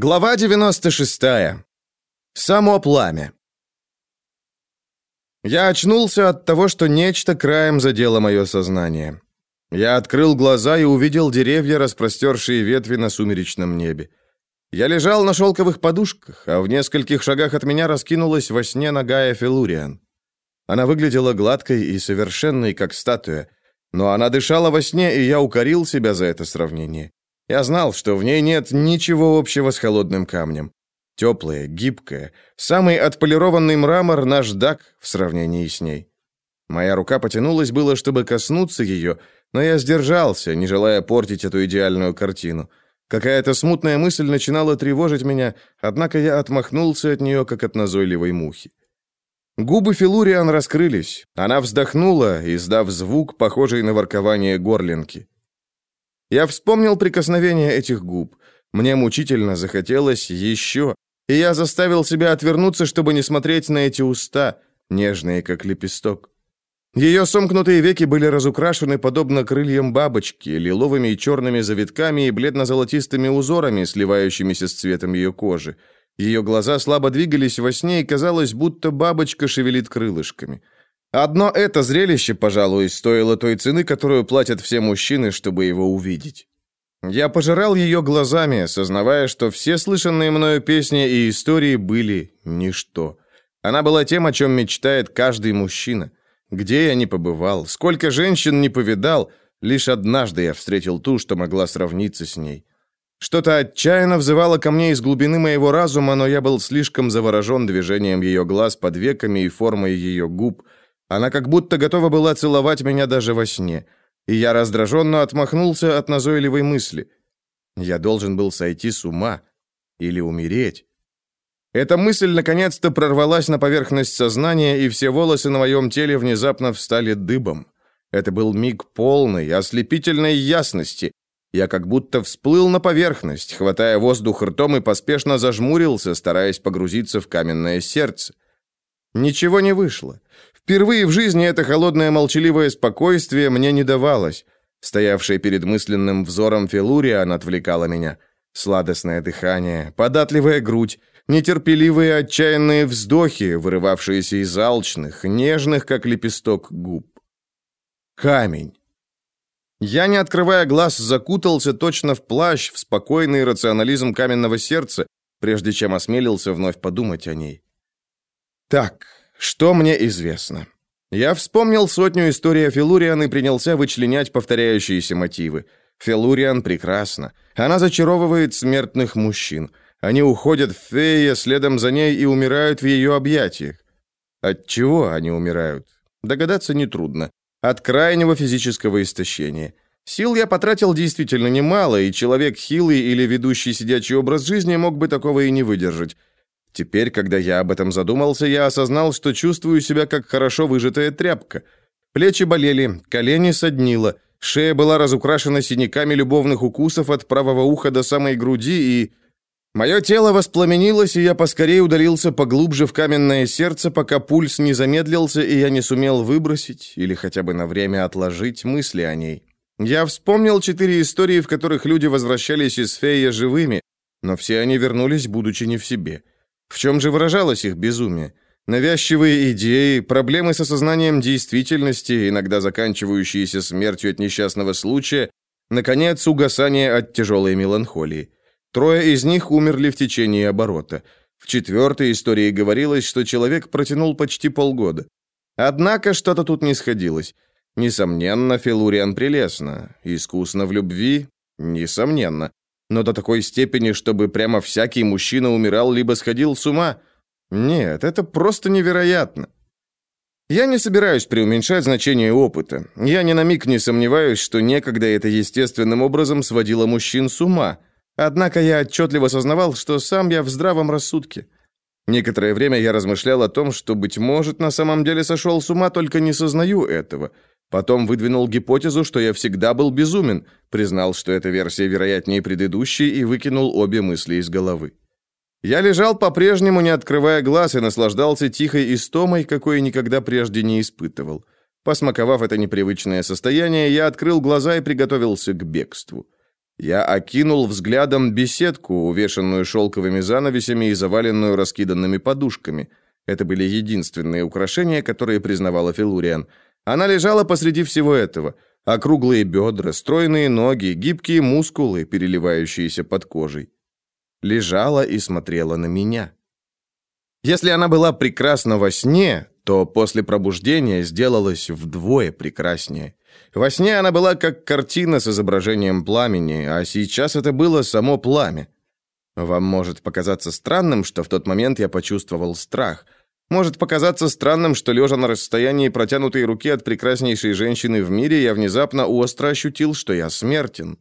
Глава 96. Само пламя. Я очнулся от того, что нечто краем задело мое сознание. Я открыл глаза и увидел деревья, распростершие ветви на сумеречном небе. Я лежал на шелковых подушках, а в нескольких шагах от меня раскинулась во сне ногая Филуриан. Она выглядела гладкой и совершенной, как статуя, но она дышала во сне, и я укорил себя за это сравнение. Я знал, что в ней нет ничего общего с холодным камнем. Теплая, гибкая, самый отполированный мрамор наш дак в сравнении с ней. Моя рука потянулась было, чтобы коснуться ее, но я сдержался, не желая портить эту идеальную картину. Какая-то смутная мысль начинала тревожить меня, однако я отмахнулся от нее, как от назойливой мухи. Губы Филуриан раскрылись. Она вздохнула, издав звук, похожий на воркование горлинки. Я вспомнил прикосновение этих губ. Мне мучительно захотелось еще, и я заставил себя отвернуться, чтобы не смотреть на эти уста, нежные, как лепесток. Ее сомкнутые веки были разукрашены подобно крыльям бабочки, лиловыми и черными завитками и бледно-золотистыми узорами, сливающимися с цветом ее кожи. Ее глаза слабо двигались во сне, и казалось, будто бабочка шевелит крылышками. Одно это зрелище, пожалуй, стоило той цены, которую платят все мужчины, чтобы его увидеть. Я пожирал ее глазами, осознавая, что все слышанные мною песни и истории были ничто. Она была тем, о чем мечтает каждый мужчина. Где я не побывал, сколько женщин не повидал, лишь однажды я встретил ту, что могла сравниться с ней. Что-то отчаянно взывало ко мне из глубины моего разума, но я был слишком заворожен движением ее глаз под веками и формой ее губ – она как будто готова была целовать меня даже во сне. И я раздраженно отмахнулся от назойливой мысли. Я должен был сойти с ума или умереть. Эта мысль наконец-то прорвалась на поверхность сознания, и все волосы на моем теле внезапно встали дыбом. Это был миг полной, ослепительной ясности. Я как будто всплыл на поверхность, хватая воздух ртом и поспешно зажмурился, стараясь погрузиться в каменное сердце. Ничего не вышло. Впервые в жизни это холодное молчаливое спокойствие мне не давалось. Стоявшая перед мысленным взором Фелуриан отвлекала меня. Сладостное дыхание, податливая грудь, нетерпеливые отчаянные вздохи, вырывавшиеся из алчных, нежных, как лепесток, губ. Камень. Я, не открывая глаз, закутался точно в плащ, в спокойный рационализм каменного сердца, прежде чем осмелился вновь подумать о ней. Так, что мне известно? Я вспомнил сотню историй о Филуриан и принялся вычленять повторяющиеся мотивы. Филуриан прекрасна. Она зачаровывает смертных мужчин. Они уходят в Фея следом за ней и умирают в ее объятиях. От чего они умирают? Догадаться нетрудно. От крайнего физического истощения. Сил я потратил действительно немало, и человек хилый или ведущий сидячий образ жизни мог бы такого и не выдержать. Теперь, когда я об этом задумался, я осознал, что чувствую себя как хорошо выжатая тряпка. Плечи болели, колени соднило, шея была разукрашена синяками любовных укусов от правого уха до самой груди, и... Мое тело воспламенилось, и я поскорее удалился поглубже в каменное сердце, пока пульс не замедлился, и я не сумел выбросить или хотя бы на время отложить мысли о ней. Я вспомнил четыре истории, в которых люди возвращались из фея живыми, но все они вернулись, будучи не в себе. В чем же выражалось их безумие? Навязчивые идеи, проблемы с осознанием действительности, иногда заканчивающиеся смертью от несчастного случая, наконец, угасание от тяжелой меланхолии. Трое из них умерли в течение оборота. В четвертой истории говорилось, что человек протянул почти полгода. Однако что-то тут не сходилось. Несомненно, Филуриан прелестно. Искусно в любви? Несомненно но до такой степени, чтобы прямо всякий мужчина умирал либо сходил с ума. Нет, это просто невероятно. Я не собираюсь преуменьшать значение опыта. Я ни на миг не сомневаюсь, что некогда это естественным образом сводило мужчин с ума. Однако я отчетливо сознавал, что сам я в здравом рассудке. Некоторое время я размышлял о том, что, быть может, на самом деле сошел с ума, только не сознаю этого. Потом выдвинул гипотезу, что я всегда был безумен, признал, что эта версия вероятнее предыдущей и выкинул обе мысли из головы. Я лежал по-прежнему, не открывая глаз, и наслаждался тихой истомой, какой никогда прежде не испытывал. Посмаковав это непривычное состояние, я открыл глаза и приготовился к бегству. Я окинул взглядом беседку, увешанную шелковыми занавесями и заваленную раскиданными подушками. Это были единственные украшения, которые признавала Филуриан. Она лежала посреди всего этого. Округлые бедра, стройные ноги, гибкие мускулы, переливающиеся под кожей. Лежала и смотрела на меня. Если она была прекрасна во сне, то после пробуждения сделалась вдвое прекраснее. Во сне она была как картина с изображением пламени, а сейчас это было само пламя. Вам может показаться странным, что в тот момент я почувствовал страх. Может показаться странным, что лежа на расстоянии протянутой руки от прекраснейшей женщины в мире, я внезапно остро ощутил, что я смертен.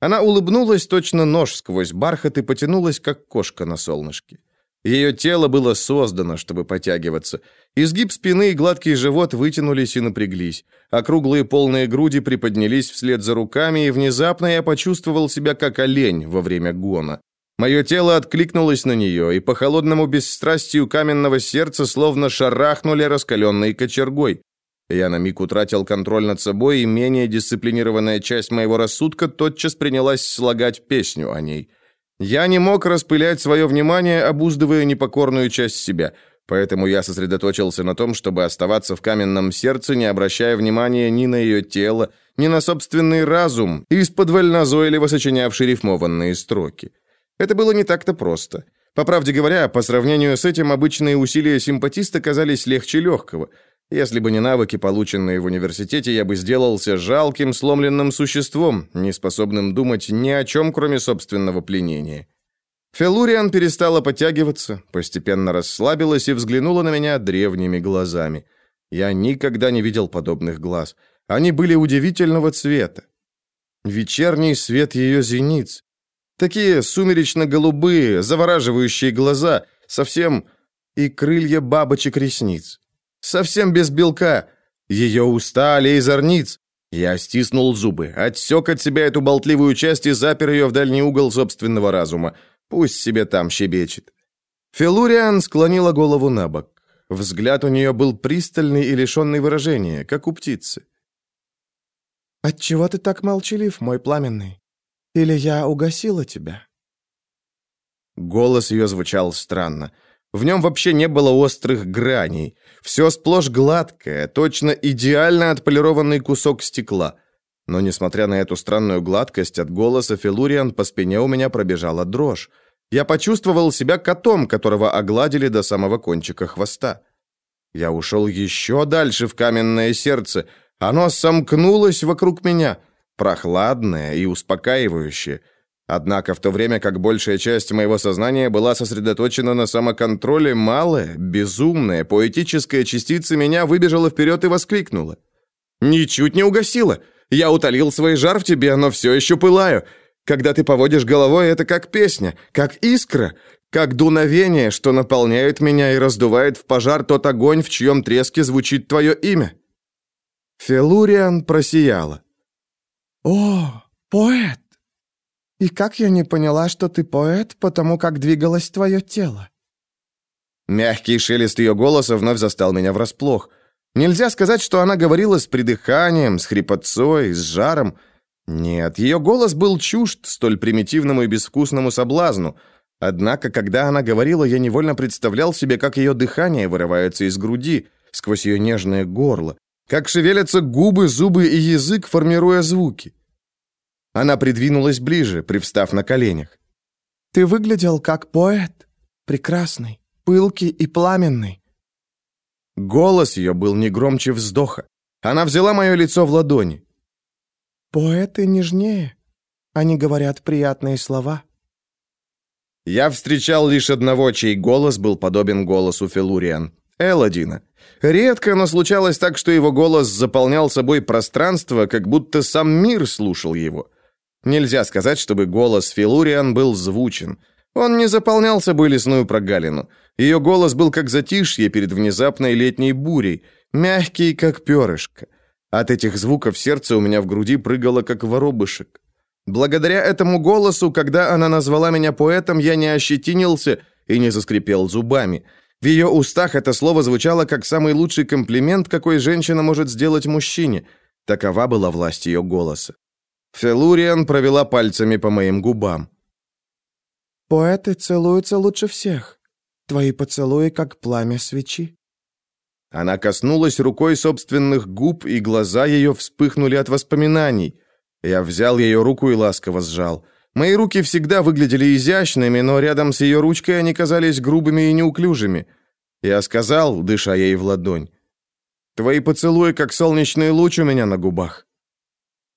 Она улыбнулась точно нож сквозь бархат и потянулась, как кошка на солнышке. Ее тело было создано, чтобы потягиваться. Изгиб спины и гладкий живот вытянулись и напряглись. Округлые полные груди приподнялись вслед за руками, и внезапно я почувствовал себя как олень во время гона. Мое тело откликнулось на нее, и по холодному бесстрастию каменного сердца словно шарахнули раскаленной кочергой. Я на миг утратил контроль над собой, и менее дисциплинированная часть моего рассудка тотчас принялась слагать песню о ней – я не мог распылять свое внимание, обуздывая непокорную часть себя, поэтому я сосредоточился на том, чтобы оставаться в каменном сердце, не обращая внимания ни на ее тело, ни на собственный разум, из-под назойливо сочинявший рифмованные строки. Это было не так-то просто. По правде говоря, по сравнению с этим обычные усилия симпатиста казались легче легкого – если бы не навыки, полученные в университете, я бы сделался жалким, сломленным существом, не способным думать ни о чем, кроме собственного пленения. Фелуриан перестала подтягиваться, постепенно расслабилась и взглянула на меня древними глазами. Я никогда не видел подобных глаз. Они были удивительного цвета. Вечерний свет ее зениц. Такие сумеречно-голубые, завораживающие глаза, совсем и крылья бабочек-ресниц. Совсем без белка. Ее уста аллей зорниц. Я стиснул зубы, отсек от себя эту болтливую часть и запер ее в дальний угол собственного разума. Пусть себе там щебечет. Филуриан склонила голову на бок. Взгляд у нее был пристальный и лишенный выражения, как у птицы. «Отчего ты так молчалив, мой пламенный? Или я угасила тебя?» Голос ее звучал странно. В нем вообще не было острых граней. Все сплошь гладкое, точно идеально отполированный кусок стекла. Но, несмотря на эту странную гладкость, от голоса Филуриан по спине у меня пробежала дрожь. Я почувствовал себя котом, которого огладили до самого кончика хвоста. Я ушел еще дальше в каменное сердце. Оно сомкнулось вокруг меня, прохладное и успокаивающее. Однако в то время как большая часть моего сознания была сосредоточена на самоконтроле, малая, безумная, поэтическая частица меня выбежала вперед и воскликнула. «Ничуть не угасила! Я утолил свой жар в тебе, но все еще пылаю. Когда ты поводишь головой, это как песня, как искра, как дуновение, что наполняет меня и раздувает в пожар тот огонь, в чьем треске звучит твое имя». Фелуриан просияла. «О, поэт!» И как я не поняла, что ты поэт, потому как двигалось твое тело?» Мягкий шелест ее голоса вновь застал меня врасплох. Нельзя сказать, что она говорила с придыханием, с хрипотцой, с жаром. Нет, ее голос был чужд столь примитивному и безвкусному соблазну. Однако, когда она говорила, я невольно представлял себе, как ее дыхание вырывается из груди, сквозь ее нежное горло, как шевелятся губы, зубы и язык, формируя звуки. Она придвинулась ближе, привстав на коленях. «Ты выглядел как поэт. Прекрасный, пылкий и пламенный». Голос ее был не громче вздоха. Она взяла мое лицо в ладони. «Поэты нежнее. Они говорят приятные слова». Я встречал лишь одного, чей голос был подобен голосу Фелуриан. Элодина. Редко, но случалось так, что его голос заполнял собой пространство, как будто сам мир слушал его. Нельзя сказать, чтобы голос Филуриан был звучен. Он не заполнял собой лесную прогалину. Ее голос был как затишье перед внезапной летней бурей, мягкий, как перышко. От этих звуков сердце у меня в груди прыгало, как воробышек. Благодаря этому голосу, когда она назвала меня поэтом, я не ощетинился и не заскрипел зубами. В ее устах это слово звучало как самый лучший комплимент, какой женщина может сделать мужчине. Такова была власть ее голоса. Фелуриан провела пальцами по моим губам. «Поэты целуются лучше всех. Твои поцелуи, как пламя свечи». Она коснулась рукой собственных губ, и глаза ее вспыхнули от воспоминаний. Я взял ее руку и ласково сжал. Мои руки всегда выглядели изящными, но рядом с ее ручкой они казались грубыми и неуклюжими. Я сказал, дыша ей в ладонь, «Твои поцелуи, как солнечный луч у меня на губах».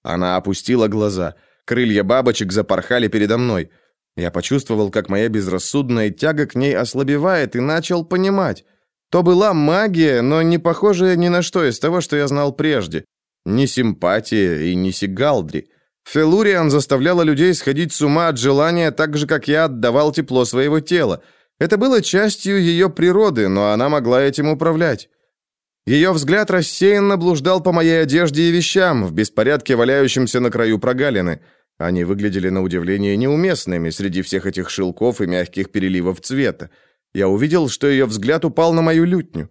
Она опустила глаза. Крылья бабочек запорхали передо мной. Я почувствовал, как моя безрассудная тяга к ней ослабевает, и начал понимать. То была магия, но не похожая ни на что из того, что я знал прежде. Ни симпатия и ни сигалдри. Фелуриан заставляла людей сходить с ума от желания так же, как я отдавал тепло своего тела. Это было частью ее природы, но она могла этим управлять. Ее взгляд рассеянно блуждал по моей одежде и вещам, в беспорядке валяющемся на краю прогалины. Они выглядели на удивление неуместными среди всех этих шелков и мягких переливов цвета. Я увидел, что ее взгляд упал на мою лютню.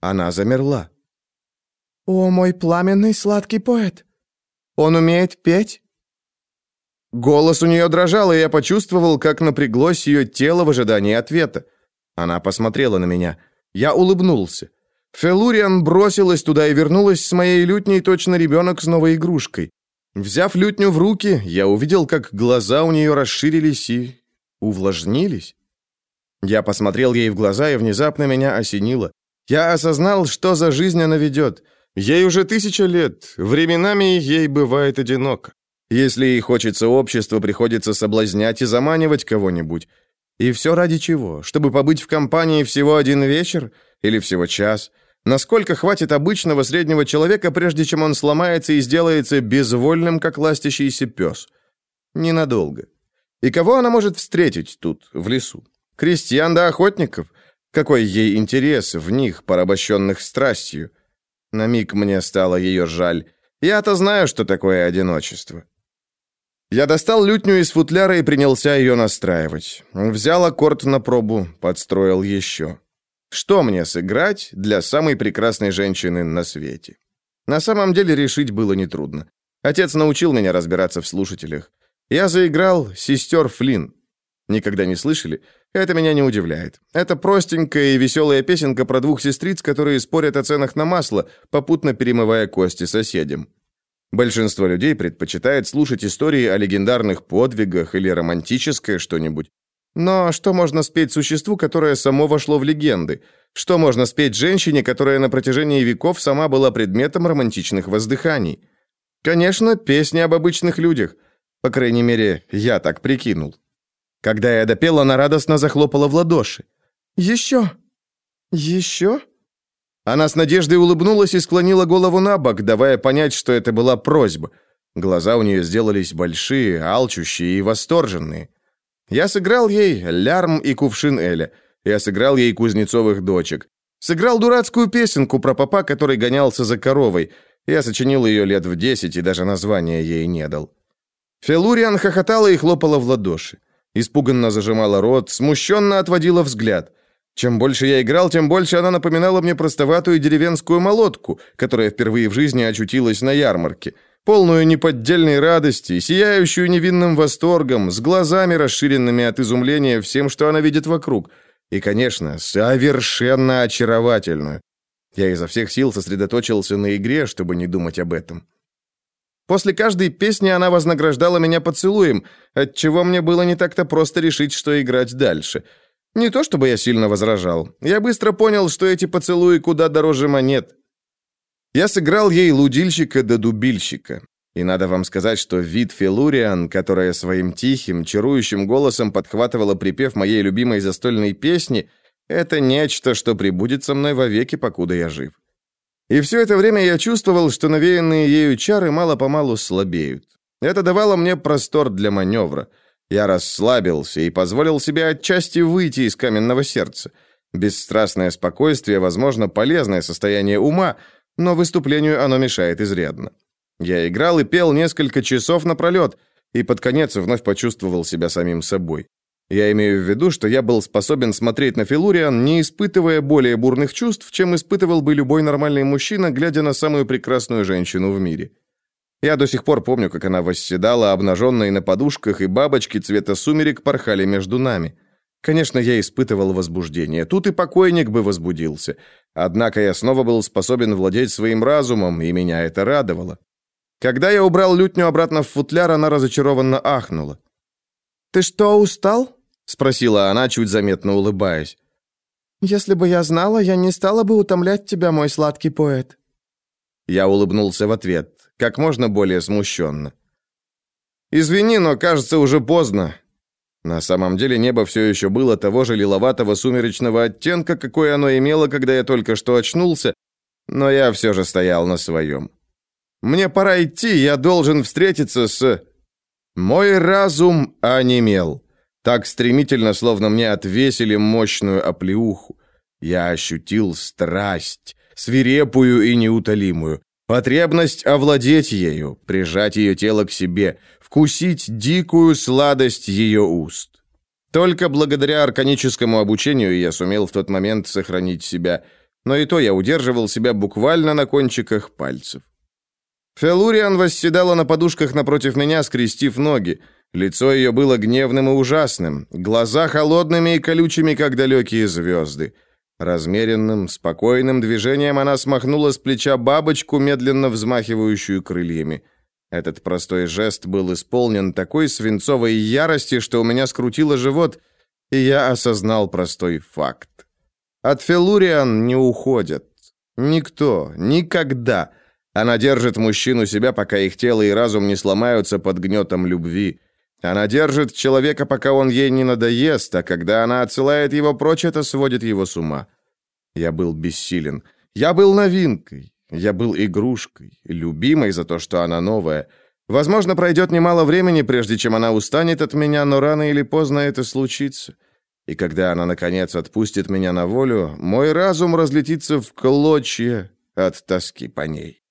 Она замерла. «О, мой пламенный сладкий поэт! Он умеет петь?» Голос у нее дрожал, и я почувствовал, как напряглось ее тело в ожидании ответа. Она посмотрела на меня. Я улыбнулся. Фелуриан бросилась туда и вернулась с моей лютней точно ребенок с новой игрушкой. Взяв лютню в руки, я увидел, как глаза у нее расширились и увлажнились. Я посмотрел ей в глаза, и внезапно меня осенило. Я осознал, что за жизнь она ведет. Ей уже тысяча лет, временами ей бывает одиноко. Если ей хочется общества, приходится соблазнять и заманивать кого-нибудь. И все ради чего? Чтобы побыть в компании всего один вечер? Или всего час? Насколько хватит обычного среднего человека, прежде чем он сломается и сделается безвольным, как ластящийся пес? Ненадолго. И кого она может встретить тут, в лесу? Крестьян да охотников? Какой ей интерес в них, порабощенных страстью? На миг мне стало ее жаль. Я-то знаю, что такое одиночество. Я достал лютню из футляра и принялся ее настраивать. Взял аккорд на пробу, подстроил еще. Что мне сыграть для самой прекрасной женщины на свете? На самом деле решить было нетрудно. Отец научил меня разбираться в слушателях. Я заиграл «Сестер Флинн». Никогда не слышали? Это меня не удивляет. Это простенькая и веселая песенка про двух сестриц, которые спорят о ценах на масло, попутно перемывая кости соседям. Большинство людей предпочитает слушать истории о легендарных подвигах или романтическое что-нибудь. Но что можно спеть существу, которое само вошло в легенды? Что можно спеть женщине, которая на протяжении веков сама была предметом романтичных воздыханий? Конечно, песни об обычных людях. По крайней мере, я так прикинул. Когда я допел, она радостно захлопала в ладоши. «Еще? Еще?» Она с надеждой улыбнулась и склонила голову на бок, давая понять, что это была просьба. Глаза у нее сделались большие, алчущие и восторженные. Я сыграл ей лярм и кувшин Эля. Я сыграл ей кузнецовых дочек. Сыграл дурацкую песенку про папа, который гонялся за коровой. Я сочинил ее лет в десять и даже названия ей не дал. Фелуриан хохотала и хлопала в ладоши. Испуганно зажимала рот, смущенно отводила взгляд. Чем больше я играл, тем больше она напоминала мне простоватую деревенскую молотку, которая впервые в жизни очутилась на ярмарке, полную неподдельной радости, сияющую невинным восторгом, с глазами расширенными от изумления всем, что она видит вокруг, и, конечно, совершенно очаровательную. Я изо всех сил сосредоточился на игре, чтобы не думать об этом. После каждой песни она вознаграждала меня поцелуем, отчего мне было не так-то просто решить, что играть дальше — не то чтобы я сильно возражал. Я быстро понял, что эти поцелуи куда дороже монет. Я сыграл ей лудильщика до дубильщика. И надо вам сказать, что вид Фелуриан, которая своим тихим, чарующим голосом подхватывала припев моей любимой застольной песни, это нечто, что прибудет со мной вовеки, покуда я жив. И все это время я чувствовал, что навеянные ею чары мало-помалу слабеют. Это давало мне простор для маневра — я расслабился и позволил себе отчасти выйти из каменного сердца. Бесстрастное спокойствие, возможно, полезное состояние ума, но выступлению оно мешает изрядно. Я играл и пел несколько часов напролет, и под конец вновь почувствовал себя самим собой. Я имею в виду, что я был способен смотреть на Филуриан, не испытывая более бурных чувств, чем испытывал бы любой нормальный мужчина, глядя на самую прекрасную женщину в мире. Я до сих пор помню, как она восседала, обнаженная на подушках, и бабочки цвета сумерек порхали между нами. Конечно, я испытывал возбуждение. Тут и покойник бы возбудился. Однако я снова был способен владеть своим разумом, и меня это радовало. Когда я убрал лютню обратно в футляр, она разочарованно ахнула. «Ты что, устал?» — спросила она, чуть заметно улыбаясь. «Если бы я знала, я не стала бы утомлять тебя, мой сладкий поэт». Я улыбнулся в ответ, как можно более смущенно. «Извини, но, кажется, уже поздно. На самом деле небо все еще было того же лиловатого сумеречного оттенка, какой оно имело, когда я только что очнулся, но я все же стоял на своем. Мне пора идти, я должен встретиться с... Мой разум онемел. Так стремительно, словно мне отвесили мощную оплеуху. Я ощутил страсть, свирепую и неутолимую. Потребность овладеть ею, прижать ее тело к себе, вкусить дикую сладость ее уст. Только благодаря арканическому обучению я сумел в тот момент сохранить себя, но и то я удерживал себя буквально на кончиках пальцев. Фелуриан восседала на подушках напротив меня, скрестив ноги. Лицо ее было гневным и ужасным, глаза холодными и колючими, как далекие звезды. Размеренным, спокойным движением она смахнула с плеча бабочку, медленно взмахивающую крыльями. Этот простой жест был исполнен такой свинцовой ярости, что у меня скрутило живот, и я осознал простой факт. От Фелуриан не уходят. Никто, никогда. Она держит мужчину себя, пока их тело и разум не сломаются под гнетом любви. Она держит человека, пока он ей не надоест, а когда она отсылает его прочь, это сводит его с ума. Я был бессилен. Я был новинкой. Я был игрушкой, любимой за то, что она новая. Возможно, пройдет немало времени, прежде чем она устанет от меня, но рано или поздно это случится. И когда она, наконец, отпустит меня на волю, мой разум разлетится в клочья от тоски по ней.